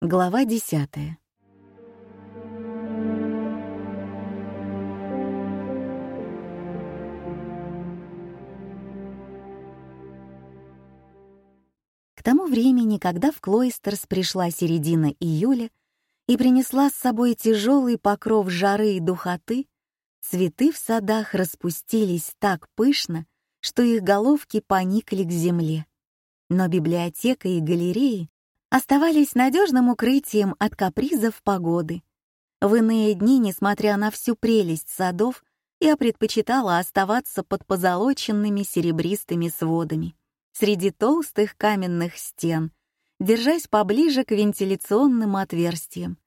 Глава десятая. К тому времени, когда в Клойстерс пришла середина июля и принесла с собой тяжелый покров жары и духоты, цветы в садах распустились так пышно, что их головки поникли к земле. Но библиотека и галереи оставались надежным укрытием от капризов погоды. В иные дни, несмотря на всю прелесть садов, я предпочитала оставаться под позолоченными серебристыми сводами, среди толстых каменных стен, держась поближе к вентиляционным отверстиям.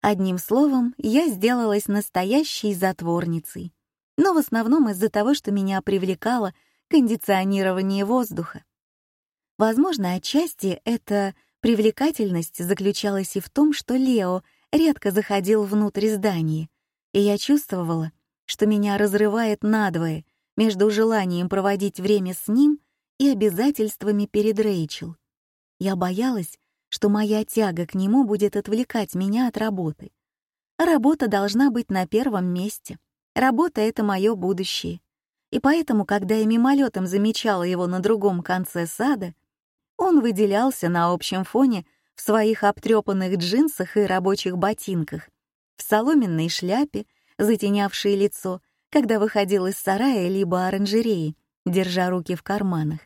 Одним словом, я сделалась настоящей затворницей, но в основном из-за того, что меня привлекало кондиционирование воздуха. Возможно, отчасти это Привлекательность заключалась и в том, что Лео редко заходил внутрь здания, и я чувствовала, что меня разрывает надвое между желанием проводить время с ним и обязательствами перед Рэйчел. Я боялась, что моя тяга к нему будет отвлекать меня от работы. Работа должна быть на первом месте. Работа — это мое будущее. И поэтому, когда я мимолетом замечала его на другом конце сада — он выделялся на общем фоне в своих обтрепанных джинсах и рабочих ботинках, в соломенной шляпе, затенявшей лицо, когда выходил из сарая либо оранжереи, держа руки в карманах.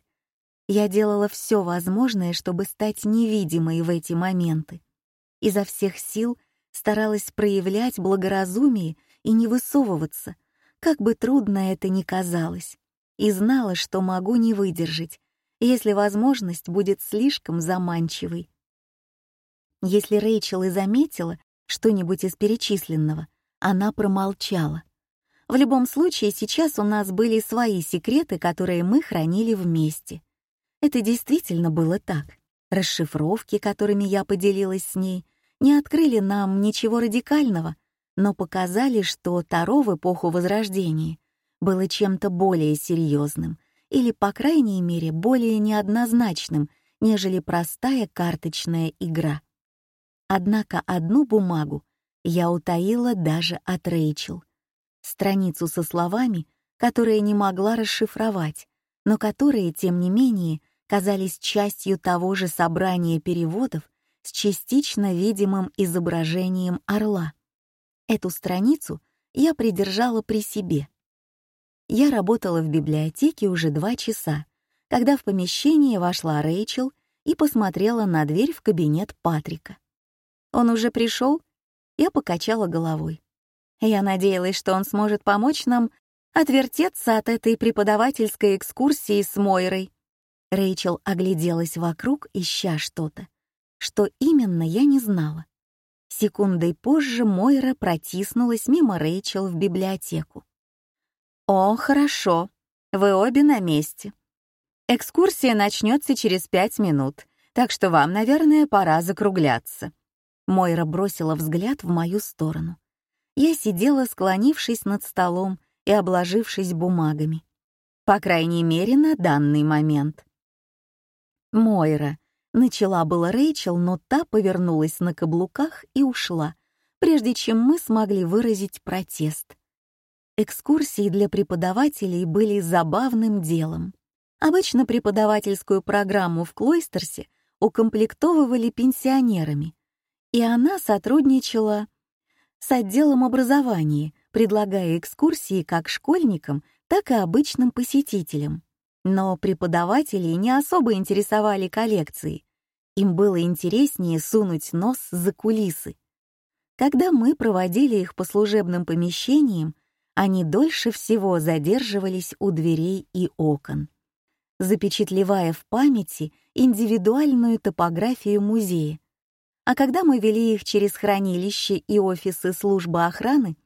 Я делала все возможное, чтобы стать невидимой в эти моменты. Изо всех сил старалась проявлять благоразумие и не высовываться, как бы трудно это ни казалось, и знала, что могу не выдержать, если возможность будет слишком заманчивой. Если Рэйчел и заметила что-нибудь из перечисленного, она промолчала. В любом случае, сейчас у нас были свои секреты, которые мы хранили вместе. Это действительно было так. Расшифровки, которыми я поделилась с ней, не открыли нам ничего радикального, но показали, что Таро в эпоху Возрождения было чем-то более серьезным — или, по крайней мере, более неоднозначным, нежели простая карточная игра. Однако одну бумагу я утаила даже от Рэйчел. Страницу со словами, которые не могла расшифровать, но которые, тем не менее, казались частью того же собрания переводов с частично видимым изображением орла. Эту страницу я придержала при себе — я работала в библиотеке уже два часа, когда в помещение вошла Рэйчел и посмотрела на дверь в кабинет Патрика. «Он уже пришел?» Я покачала головой. Я надеялась, что он сможет помочь нам отвертеться от этой преподавательской экскурсии с Мойрой. Рэйчел огляделась вокруг, ища что-то. Что именно, я не знала. Секундой позже Мойра протиснулась мимо Рэйчел в библиотеку. «О, хорошо. Вы обе на месте. Экскурсия начнется через пять минут, так что вам, наверное, пора закругляться». Мойра бросила взгляд в мою сторону. Я сидела, склонившись над столом и обложившись бумагами. По крайней мере, на данный момент. «Мойра», — начала была Рэйчел, но та повернулась на каблуках и ушла, прежде чем мы смогли выразить протест — Экскурсии для преподавателей были забавным делом. Обычно преподавательскую программу в Клойстерсе укомплектовывали пенсионерами, и она сотрудничала с отделом образования, предлагая экскурсии как школьникам, так и обычным посетителям. Но преподавателей не особо интересовали коллекции. Им было интереснее сунуть нос за кулисы. Когда мы проводили их по служебным помещениям, они дольше всего задерживались у дверей и окон, запечатлевая в памяти индивидуальную топографию музея. А когда мы вели их через хранилище и офисы службы охраны,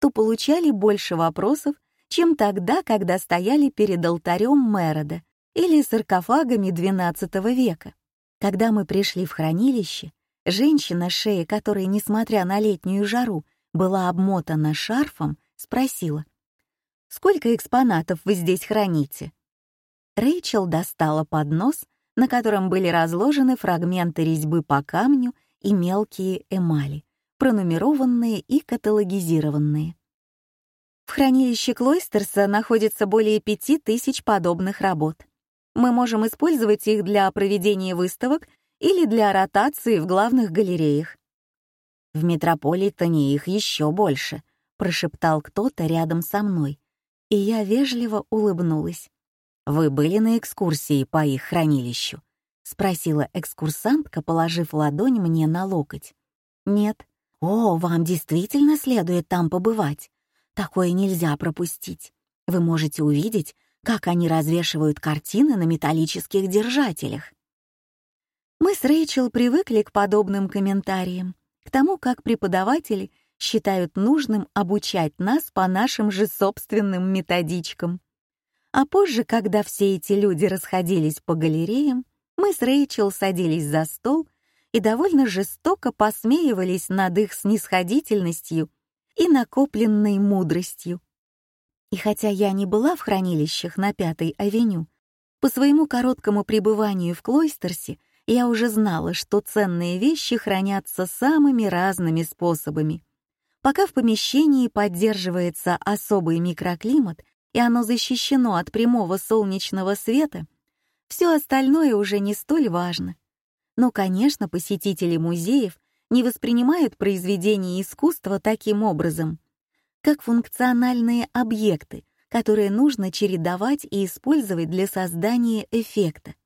то получали больше вопросов, чем тогда, когда стояли перед алтарем Мерода или саркофагами XII века. Когда мы пришли в хранилище, женщина, шея которой, несмотря на летнюю жару, была обмотана шарфом, спросила. «Сколько экспонатов вы здесь храните?» Рэйчел достала поднос, на котором были разложены фрагменты резьбы по камню и мелкие эмали, пронумерованные и каталогизированные. В хранилище Клойстерса находится более пяти тысяч подобных работ. Мы можем использовать их для проведения выставок или для ротации в главных галереях. В метрополитене их еще больше, прошептал кто-то рядом со мной, и я вежливо улыбнулась. «Вы были на экскурсии по их хранилищу?» — спросила экскурсантка, положив ладонь мне на локоть. «Нет». «О, вам действительно следует там побывать. Такое нельзя пропустить. Вы можете увидеть, как они развешивают картины на металлических держателях». Мы с Рэйчел привыкли к подобным комментариям, к тому, как преподаватель считают нужным обучать нас по нашим же собственным методичкам. А позже, когда все эти люди расходились по галереям, мы с Рэйчел садились за стол и довольно жестоко посмеивались над их снисходительностью и накопленной мудростью. И хотя я не была в хранилищах на Пятой авеню, по своему короткому пребыванию в Клойстерсе я уже знала, что ценные вещи хранятся самыми разными способами. Пока в помещении поддерживается особый микроклимат и оно защищено от прямого солнечного света, все остальное уже не столь важно. Но, конечно, посетители музеев не воспринимают произведения искусства таким образом, как функциональные объекты, которые нужно чередовать и использовать для создания эффекта.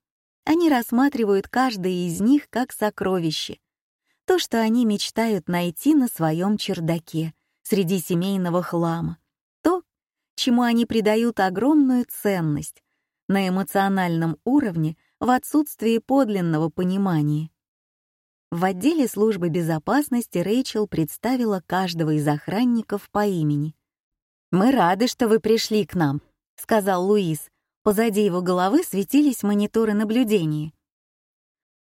Они рассматривают каждое из них как сокровище — то, что они мечтают найти на своем чердаке среди семейного хлама, то, чему они придают огромную ценность на эмоциональном уровне в отсутствии подлинного понимания. В отделе службы безопасности Рэйчел представила каждого из охранников по имени. «Мы рады, что вы пришли к нам», — сказал Луис. Позади его головы светились мониторы наблюдения.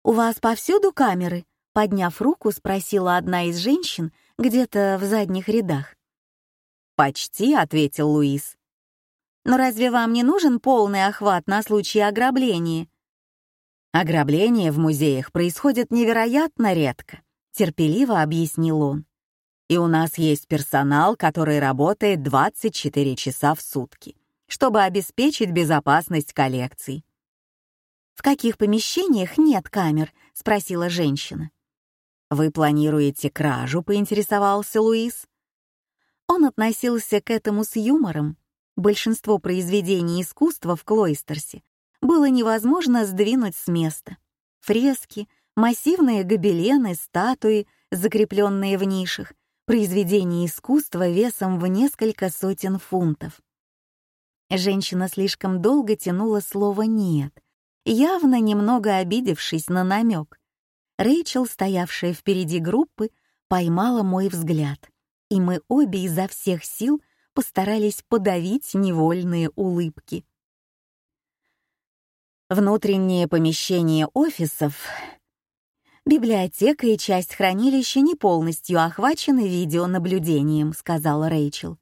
«У вас повсюду камеры?» Подняв руку, спросила одна из женщин где-то в задних рядах. «Почти», — ответил Луис. «Но разве вам не нужен полный охват на случай ограбления?» «Ограбления в музеях происходят невероятно редко», — терпеливо объяснил он. «И у нас есть персонал, который работает 24 часа в сутки, чтобы обеспечить безопасность коллекций». «В каких помещениях нет камер?» — спросила женщина. «Вы планируете кражу?» — поинтересовался Луис. Он относился к этому с юмором. Большинство произведений искусства в Клойстерсе было невозможно сдвинуть с места. Фрески, массивные гобелены, статуи, закрепленные в нишах, произведения искусства весом в несколько сотен фунтов. Женщина слишком долго тянула слово «нет», явно немного обидевшись на намек — Рэйчел, стоявшая впереди группы, поймала мой взгляд, и мы обе изо всех сил постарались подавить невольные улыбки. Внутренние помещения офисов, библиотека и часть хранилища не полностью охвачены видеонаблюдением, сказала Рэйчел.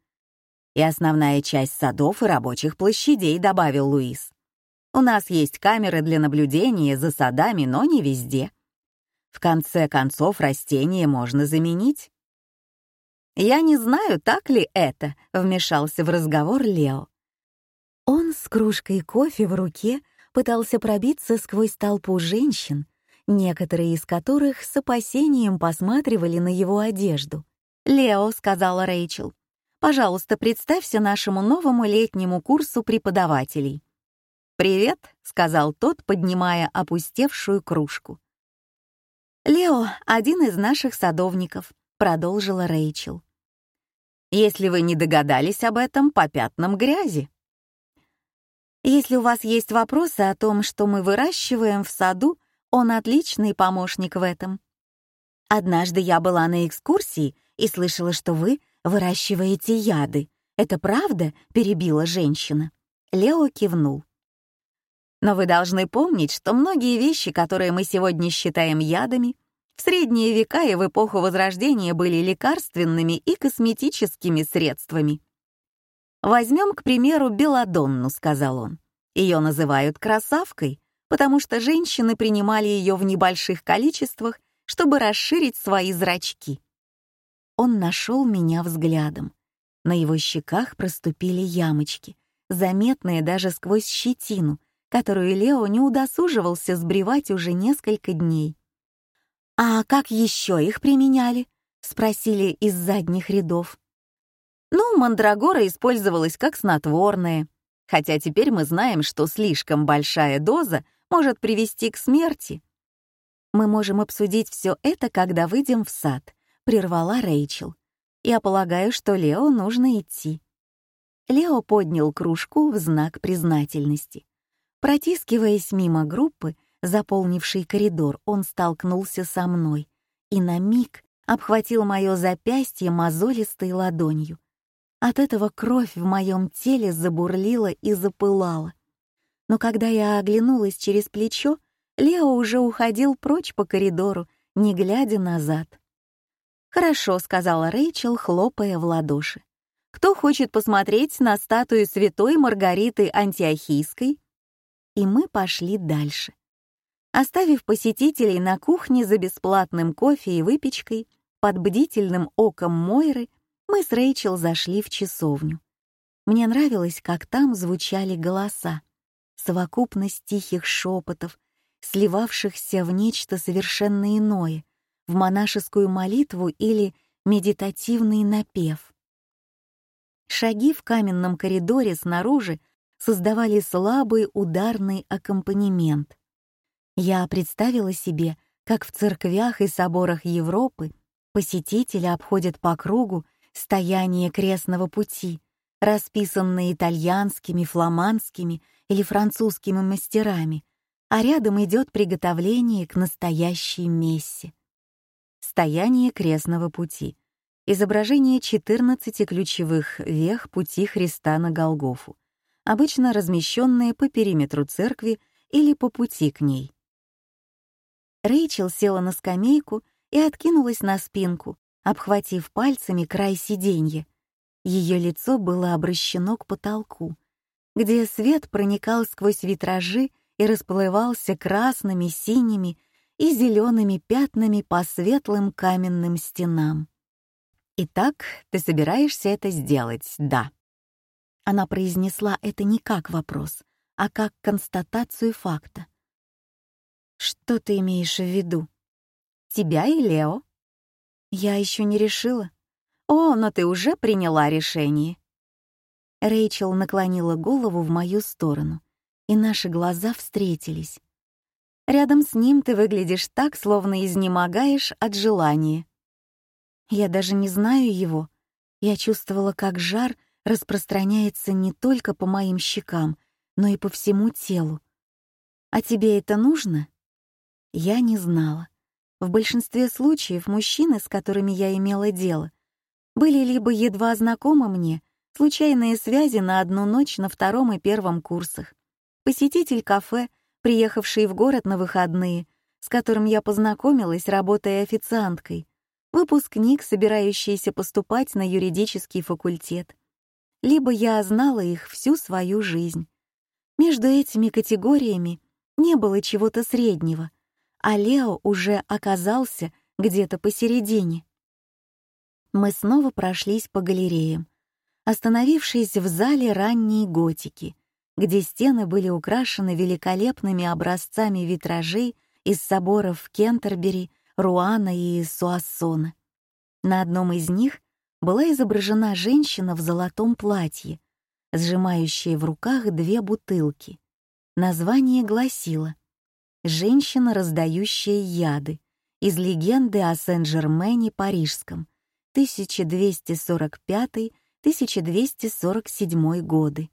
И основная часть садов и рабочих площадей, добавил Луис. У нас есть камеры для наблюдения за садами, но не везде. В конце концов, растение можно заменить. «Я не знаю, так ли это», — вмешался в разговор Лео. Он с кружкой кофе в руке пытался пробиться сквозь толпу женщин, некоторые из которых с опасением посматривали на его одежду. «Лео», — сказала Рэйчел, — «пожалуйста, представься нашему новому летнему курсу преподавателей». «Привет», — сказал тот, поднимая опустевшую кружку. «Лео — один из наших садовников», — продолжила Рэйчел. «Если вы не догадались об этом по пятнам грязи». «Если у вас есть вопросы о том, что мы выращиваем в саду, он отличный помощник в этом. Однажды я была на экскурсии и слышала, что вы выращиваете яды. Это правда?» — перебила женщина. Лео кивнул. Но вы должны помнить, что многие вещи, которые мы сегодня считаем ядами, в средние века и в эпоху Возрождения были лекарственными и косметическими средствами. «Возьмем, к примеру, Беладонну», — сказал он. «Ее называют красавкой, потому что женщины принимали ее в небольших количествах, чтобы расширить свои зрачки». Он нашел меня взглядом. На его щеках проступили ямочки, заметные даже сквозь щетину — которую Лео не удосуживался сбривать уже несколько дней. «А как еще их применяли?» — спросили из задних рядов. «Ну, мандрагора использовалась как снотворное, хотя теперь мы знаем, что слишком большая доза может привести к смерти». «Мы можем обсудить все это, когда выйдем в сад», — прервала Рэйчел. «Я полагаю, что Лео нужно идти». Лео поднял кружку в знак признательности. Протискиваясь мимо группы, заполнившей коридор, он столкнулся со мной и на миг обхватил мое запястье мозолистой ладонью. От этого кровь в моем теле забурлила и запылала. Но когда я оглянулась через плечо, Лео уже уходил прочь по коридору, не глядя назад. «Хорошо», — сказала Рэйчел, хлопая в ладоши. «Кто хочет посмотреть на статую святой Маргариты Антиохийской?» и мы пошли дальше. Оставив посетителей на кухне за бесплатным кофе и выпечкой, под бдительным оком Мойры, мы с Рэйчел зашли в часовню. Мне нравилось, как там звучали голоса, совокупность тихих шепотов, сливавшихся в нечто совершенно иное, в монашескую молитву или медитативный напев. Шаги в каменном коридоре снаружи — создавали слабый ударный аккомпанемент. Я представила себе, как в церквях и соборах Европы посетители обходят по кругу стояние крестного пути, расписанное итальянскими, фламандскими или французскими мастерами, а рядом идет приготовление к настоящей мессе. Стояние крестного пути. Изображение 14 ключевых вех пути Христа на Голгофу обычно размещенные по периметру церкви или по пути к ней. Рэйчел села на скамейку и откинулась на спинку, обхватив пальцами край сиденья. Ее лицо было обращено к потолку, где свет проникал сквозь витражи и расплывался красными, синими и зелеными пятнами по светлым каменным стенам. «Итак, ты собираешься это сделать, да?» Она произнесла это не как вопрос, а как констатацию факта. «Что ты имеешь в виду? Тебя и Лео?» «Я еще не решила». «О, но ты уже приняла решение». Рэйчел наклонила голову в мою сторону, и наши глаза встретились. «Рядом с ним ты выглядишь так, словно изнемогаешь от желания». Я даже не знаю его. Я чувствовала, как жар распространяется не только по моим щекам, но и по всему телу. А тебе это нужно? Я не знала. В большинстве случаев мужчины, с которыми я имела дело, были либо едва знакомы мне, случайные связи на одну ночь на втором и первом курсах, посетитель кафе, приехавший в город на выходные, с которым я познакомилась, работая официанткой, выпускник, собирающийся поступать на юридический факультет — либо я знала их всю свою жизнь. Между этими категориями не было чего-то среднего, а Лео уже оказался где-то посередине. Мы снова прошлись по галереям, остановившись в зале ранней готики, где стены были украшены великолепными образцами витражей из соборов Кентербери, Руана и Суассона. На одном из них была изображена женщина в золотом платье, сжимающая в руках две бутылки. Название гласило «Женщина, раздающая яды» из легенды о Сен-Жермене Парижском 1245-1247 годы.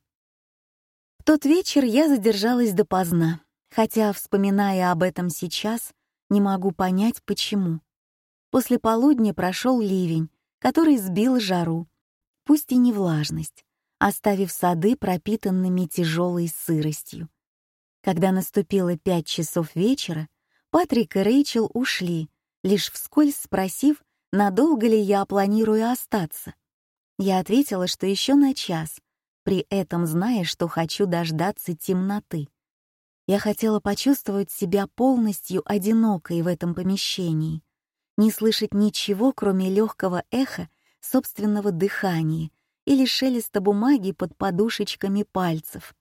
В тот вечер я задержалась допоздна, хотя, вспоминая об этом сейчас, не могу понять, почему. После полудня прошел ливень, который сбил жару, пусть и не влажность, оставив сады пропитанными тяжелой сыростью. Когда наступило пять часов вечера, Патрик и Рэйчел ушли, лишь вскользь спросив, надолго ли я планирую остаться. Я ответила, что еще на час, при этом зная, что хочу дождаться темноты. Я хотела почувствовать себя полностью одинокой в этом помещении, не слышать ничего, кроме легкого эха собственного дыхания или шелеста бумаги под подушечками пальцев.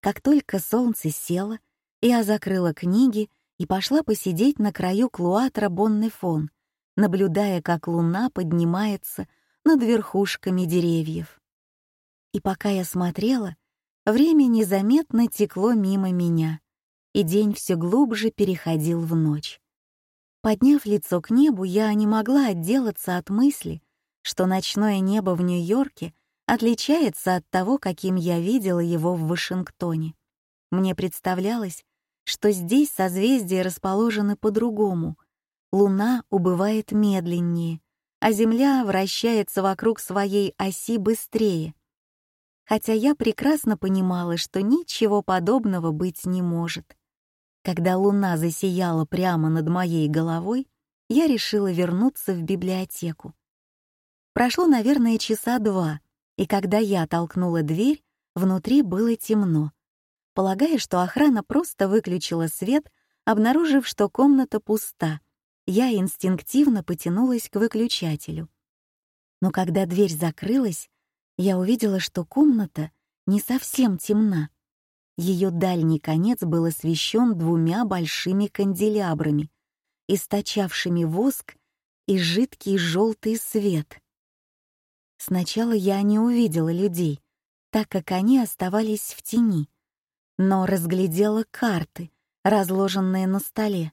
Как только солнце село, я закрыла книги и пошла посидеть на краю клуатра Боннефон, наблюдая, как луна поднимается над верхушками деревьев. И пока я смотрела, время незаметно текло мимо меня, и день все глубже переходил в ночь. Подняв лицо к небу, я не могла отделаться от мысли, что ночное небо в Нью-Йорке отличается от того, каким я видела его в Вашингтоне. Мне представлялось, что здесь созвездия расположены по-другому. Луна убывает медленнее, а Земля вращается вокруг своей оси быстрее. Хотя я прекрасно понимала, что ничего подобного быть не может. Когда луна засияла прямо над моей головой, я решила вернуться в библиотеку. Прошло, наверное, часа два, и когда я толкнула дверь, внутри было темно. Полагая, что охрана просто выключила свет, обнаружив, что комната пуста, я инстинктивно потянулась к выключателю. Но когда дверь закрылась, я увидела, что комната не совсем темна. Ее дальний конец был освещен двумя большими канделябрами, источавшими воск и жидкий желтый свет. Сначала я не увидела людей, так как они оставались в тени, но разглядела карты, разложенные на столе.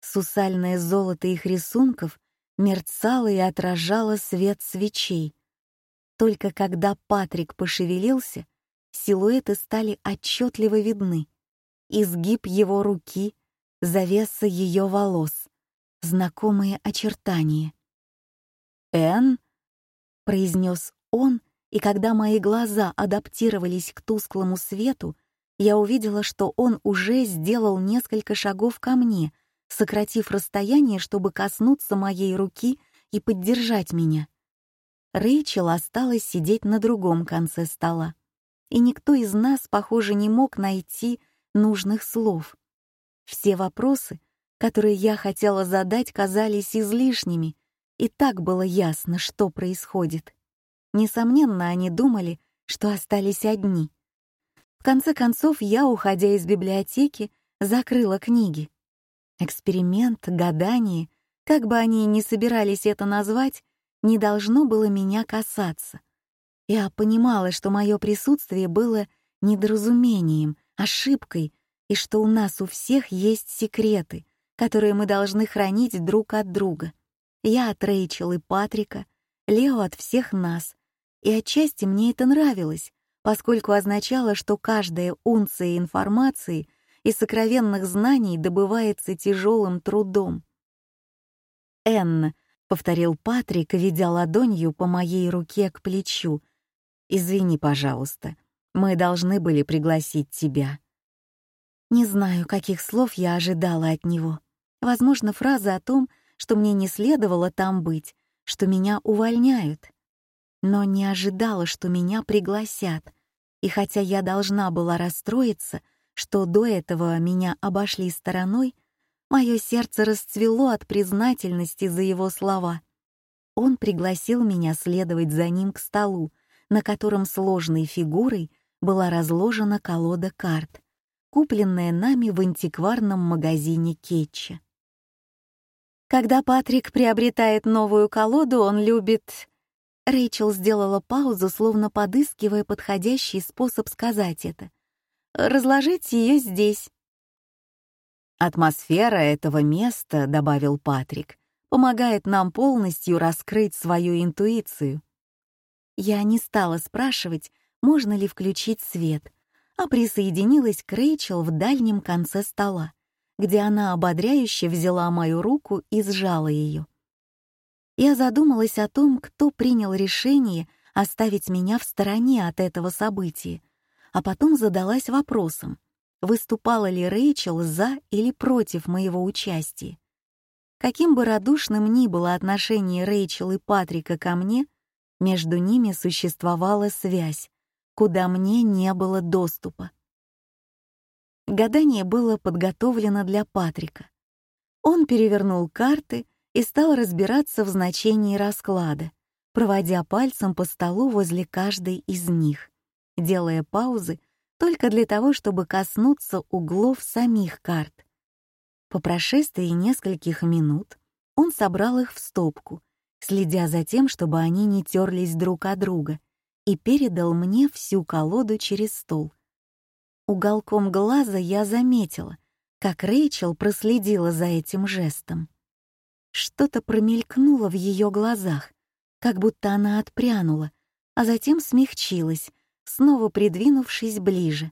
Сусальное золото их рисунков мерцало и отражало свет свечей. Только когда Патрик пошевелился, силуэты стали отчетливо видны. Изгиб его руки, завеса ее волос, знакомые очертания. «Энн?» — произнес он, и когда мои глаза адаптировались к тусклому свету, я увидела, что он уже сделал несколько шагов ко мне, сократив расстояние, чтобы коснуться моей руки и поддержать меня. Рэйчел осталась сидеть на другом конце стола и никто из нас, похоже, не мог найти нужных слов. Все вопросы, которые я хотела задать, казались излишними, и так было ясно, что происходит. Несомненно, они думали, что остались одни. В конце концов, я, уходя из библиотеки, закрыла книги. Эксперимент, гадание, как бы они ни собирались это назвать, не должно было меня касаться — я понимала, что мое присутствие было недоразумением, ошибкой, и что у нас у всех есть секреты, которые мы должны хранить друг от друга. Я от Рэйчел и Патрика, Лео от всех нас. И отчасти мне это нравилось, поскольку означало, что каждая унция информации и сокровенных знаний добывается тяжелым трудом. «Энн», — повторил Патрик, ведя ладонью по моей руке к плечу — Извини, пожалуйста. Мы должны были пригласить тебя». Не знаю, каких слов я ожидала от него. Возможно, фраза о том, что мне не следовало там быть, что меня увольняют. Но не ожидала, что меня пригласят. И хотя я должна была расстроиться, что до этого меня обошли стороной, мое сердце расцвело от признательности за его слова. Он пригласил меня следовать за ним к столу, на котором сложной фигурой была разложена колода карт, купленная нами в антикварном магазине Кетча. Когда Патрик приобретает новую колоду, он любит... Рэйчел сделала паузу, словно подыскивая подходящий способ сказать это. «Разложить ее здесь». «Атмосфера этого места», — добавил Патрик, — «помогает нам полностью раскрыть свою интуицию». Я не стала спрашивать, можно ли включить свет, а присоединилась к Рэйчел в дальнем конце стола, где она ободряюще взяла мою руку и сжала ее. Я задумалась о том, кто принял решение оставить меня в стороне от этого события, а потом задалась вопросом, выступала ли Рэйчел за или против моего участия. Каким бы радушным ни было отношение Рэйчел и Патрика ко мне — между ними существовала связь, куда мне не было доступа. Гадание было подготовлено для Патрика. Он перевернул карты и стал разбираться в значении расклада, проводя пальцем по столу возле каждой из них, делая паузы только для того, чтобы коснуться углов самих карт. По прошествии нескольких минут он собрал их в стопку следя за тем, чтобы они не терлись друг от друга, и передал мне всю колоду через стол. Уголком глаза я заметила, как Рэйчел проследила за этим жестом. Что-то промелькнуло в ее глазах, как будто она отпрянула, а затем смягчилась, снова придвинувшись ближе.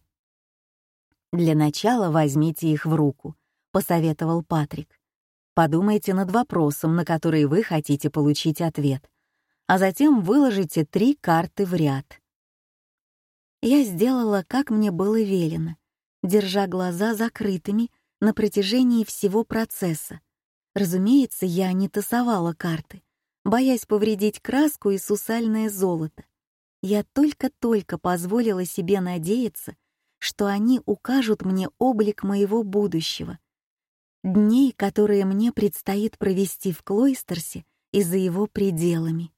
«Для начала возьмите их в руку», — посоветовал Патрик. Подумайте над вопросом, на который вы хотите получить ответ, а затем выложите три карты в ряд. Я сделала, как мне было велено, держа глаза закрытыми на протяжении всего процесса. Разумеется, я не тасовала карты, боясь повредить краску и сусальное золото. Я только-только позволила себе надеяться, что они укажут мне облик моего будущего — дней, которые мне предстоит провести в Клойстерсе и за его пределами.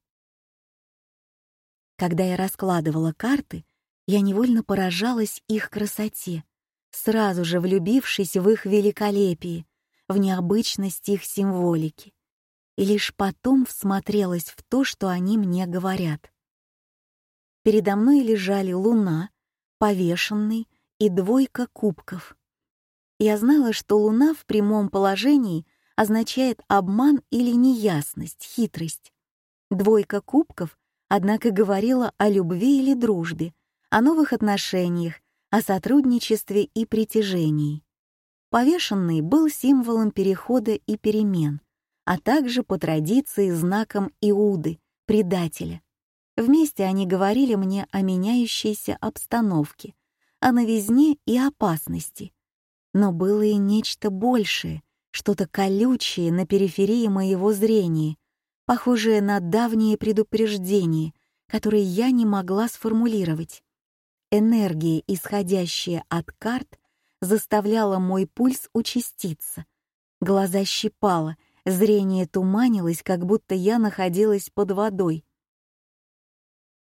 Когда я раскладывала карты, я невольно поражалась их красоте, сразу же влюбившись в их великолепие, в необычность их символики, и лишь потом всмотрелась в то, что они мне говорят. Передо мной лежали луна, повешенный и двойка кубков — я знала, что луна в прямом положении означает обман или неясность, хитрость. Двойка кубков, однако, говорила о любви или дружбе, о новых отношениях, о сотрудничестве и притяжении. Повешенный был символом перехода и перемен, а также по традиции знаком Иуды, предателя. Вместе они говорили мне о меняющейся обстановке, о новизне и опасности — но было и нечто большее, что-то колючее на периферии моего зрения, похожее на давние предупреждения, которые я не могла сформулировать. Энергия, исходящая от карт, заставляла мой пульс участиться. Глаза щипало, зрение туманилось, как будто я находилась под водой.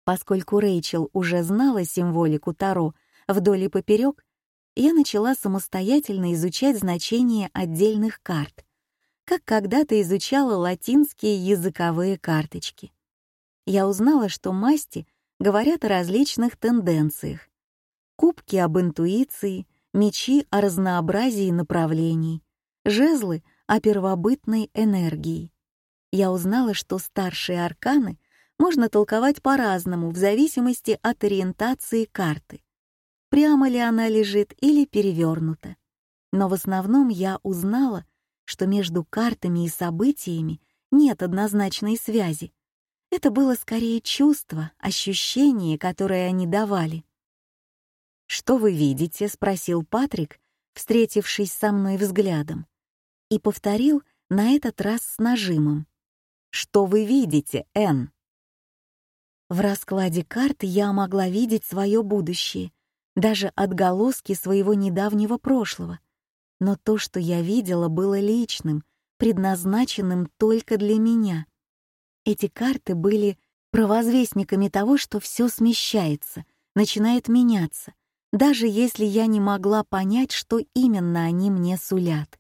Поскольку Рэйчел уже знала символику Таро вдоль и поперек, я начала самостоятельно изучать значение отдельных карт, как когда-то изучала латинские языковые карточки. Я узнала, что масти говорят о различных тенденциях. Кубки — об интуиции, мечи — о разнообразии направлений, жезлы — о первобытной энергии. Я узнала, что старшие арканы можно толковать по-разному в зависимости от ориентации карты прямо ли она лежит или перевернута. Но в основном я узнала, что между картами и событиями нет однозначной связи. Это было скорее чувство, ощущение, которое они давали. «Что вы видите?» — спросил Патрик, встретившись со мной взглядом. И повторил на этот раз с нажимом. «Что вы видите, Энн?» В раскладе карт я могла видеть свое будущее — даже отголоски своего недавнего прошлого. Но то, что я видела, было личным, предназначенным только для меня. Эти карты были провозвестниками того, что все смещается, начинает меняться, даже если я не могла понять, что именно они мне сулят.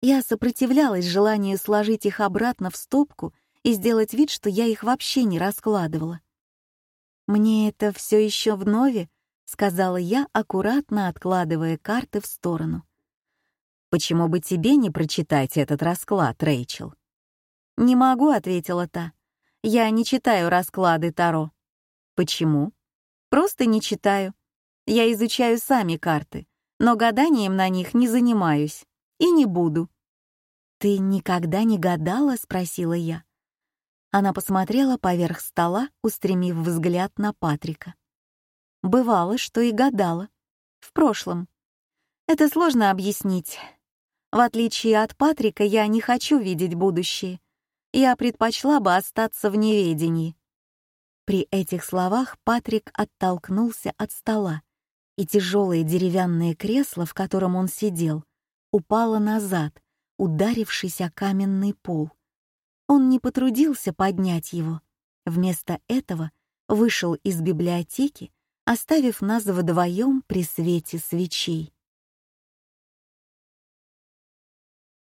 Я сопротивлялась желанию сложить их обратно в стопку и сделать вид, что я их вообще не раскладывала. Мне это все еще в нове, — сказала я, аккуратно откладывая карты в сторону. «Почему бы тебе не прочитать этот расклад, Рэйчел?» «Не могу», — ответила та. «Я не читаю расклады Таро». «Почему?» «Просто не читаю. Я изучаю сами карты, но гаданием на них не занимаюсь. И не буду». «Ты никогда не гадала?» — спросила я. Она посмотрела поверх стола, устремив взгляд на Патрика бывало, что и гадала. В прошлом. Это сложно объяснить. В отличие от Патрика, я не хочу видеть будущее. Я предпочла бы остаться в неведении. При этих словах Патрик оттолкнулся от стола, и тяжелое деревянное кресло, в котором он сидел, упало назад, ударившись о каменный пол. Он не потрудился поднять его. Вместо этого вышел из библиотеки оставив нас вдвоем при свете свечей.